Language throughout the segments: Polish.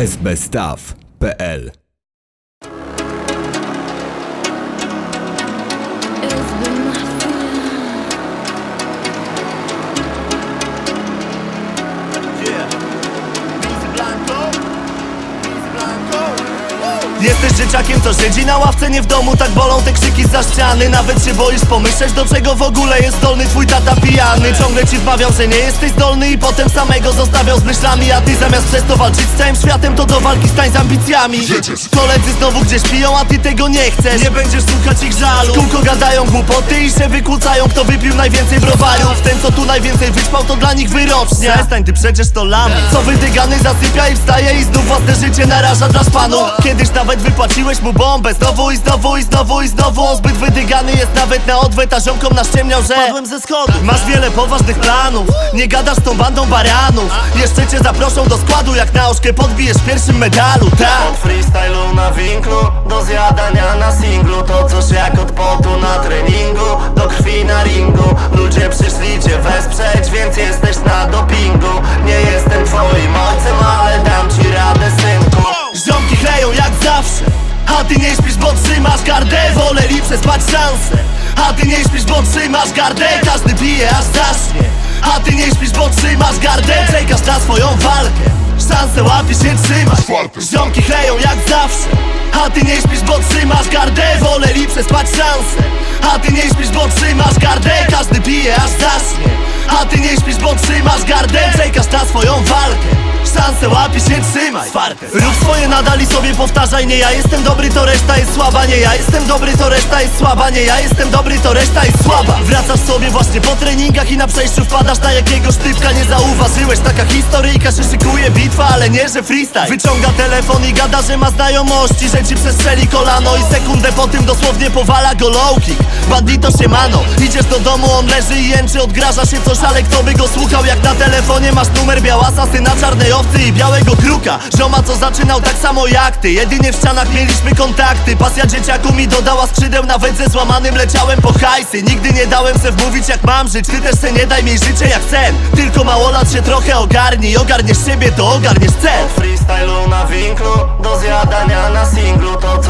sbstaw.pl Jesteś dzieciakiem, co siedzi na ławce, nie w domu Tak bolą te krzyki za ściany. Nawet się boisz pomyśleć, do czego w ogóle jest zdolny Twój tata pijany. Ciągle ci wmawiał, że nie jesteś zdolny I potem samego zostawiał z myślami. A ty zamiast przez to walczyć z całym światem To do walki stań z ambicjami. Koledzy znowu gdzieś piją, a ty tego nie chcesz. Nie będziesz słuchać ich żalu. Kółko gadają głupoty i się wykłócają Kto wypił najwięcej browarów Ten, co tu najwięcej wyćpał, to dla nich wyrocznie Przestań, ty przecież to lamy Co wydygany zasypia i wstaje I znów własne życie naraża dla szpanu. Kiedyś nawet wypłaciłeś mu bombę. Znowu i znowu i znowu i znowu On zbyt wydygany jest nawet na odwet A ziomkom naszczemniał, że Padłem ze schodu Masz wiele poważnych planów. Nie gadasz z tą bandą baranów Jeszcze cię zaproszą do składu Jak na oszkę podbijesz w pierwszym medalu. Tak. Od freestylu na winklu Do zjadania na singlu. To coś jak od potu na treningu Do krwi na ringu. Ludzie przyszli cię wesprzeć ty nie śpisz, bo trzymasz gardę. Woleli przespać szansę A ty nie śpisz, bo trzymasz gardę. Każdy pije aż zaśnie A ty nie śpisz, bo trzymasz gardę. Czekasz na swoją walkę Szansę łapie się trzymać. Ziomki chleją jak zawsze A ty nie śpisz, bo trzymasz gardę. Woleli przespać szansę A ty nie śpisz, bo trzymasz gardę. Każdy pije aż zaśnie A ty nie śpisz, bo trzymasz gardę. Czekasz na swoją walkę Szansę łapie się trzymaj. Rób swoje nadal i sobie powtarzaj Nie ja jestem dobry, to reszta jest słaba Nie ja jestem dobry, to reszta jest słaba Nie ja jestem dobry, to reszta jest słaba. Wracasz sobie właśnie po treningach I na przejściu wpadasz na jakiegoś typka Nie zauważyłeś, taka historyjka Że szykuje bitwa, ale nie, że freestyle. Wyciąga telefon i gada, że ma znajomości Że ci przestrzeli kolano I sekundę po tym dosłownie powala go low kick. Bandito siemano Idziesz do domu, on leży i jęczy Odgraża się coś, ale kto by go słuchał Jak na telefonie masz numer białasa Syna czarnej owcy i białego kruka. Zioma co zaczynał tak samo jak ty. Jedynie w ścianach mieliśmy kontakty. Pasja dzieciaku mi dodała skrzydeł Nawet ze złamanym leciałem po hajsy. Nigdy nie dałem se wmówić jak mam żyć. Ty też se nie daj mi życie jak sen Tylko mało lat się trochę ogarnij. Ogarniesz siebie to ogarniesz cel. Od freestylu na winklu Do zjadania na singlu. To coś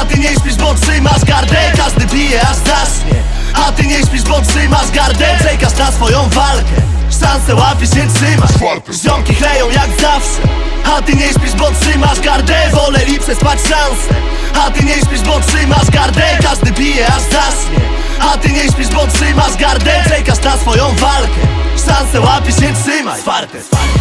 A ty nie śpisz, bo trzymasz gardę Każdy pije aż zaśnie. A ty nie śpisz, bo trzymasz gardę Czekasz na swoją walkę. Szansę łapie się trzymać Ziomki chleją jak zawsze. A ty nie śpisz, bo trzymasz gardę Woleli przespać szansę. A ty nie śpisz, bo trzymasz gardę Każdy pije aż zaśnie. A ty nie śpisz, bo trzymasz gardę Czekasz na swoją walkę. Szansę łapie się trzymać Czwarte, czwarte, czwarte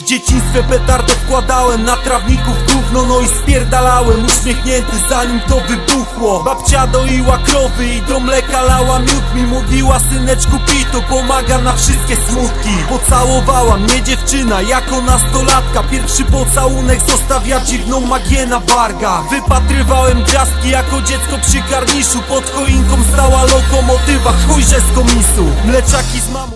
W dzieciństwie petardo wkładałem na trawników gówno No i spierdalałem. Uśmiechnięty zanim to wybuchło. Babcia doiła krowy i do mleka lała miód Mi. Mówiła syneczku pij to pomaga na wszystkie smutki. Pocałowała mnie dziewczyna jako nastolatka. Pierwszy pocałunek zostawia dziwną magię na warga Wypatrywałem gwiazdki jako dziecko przy karniszu. Pod choinką stała lokomotywa chujże z komisu. Mleczaki z mamą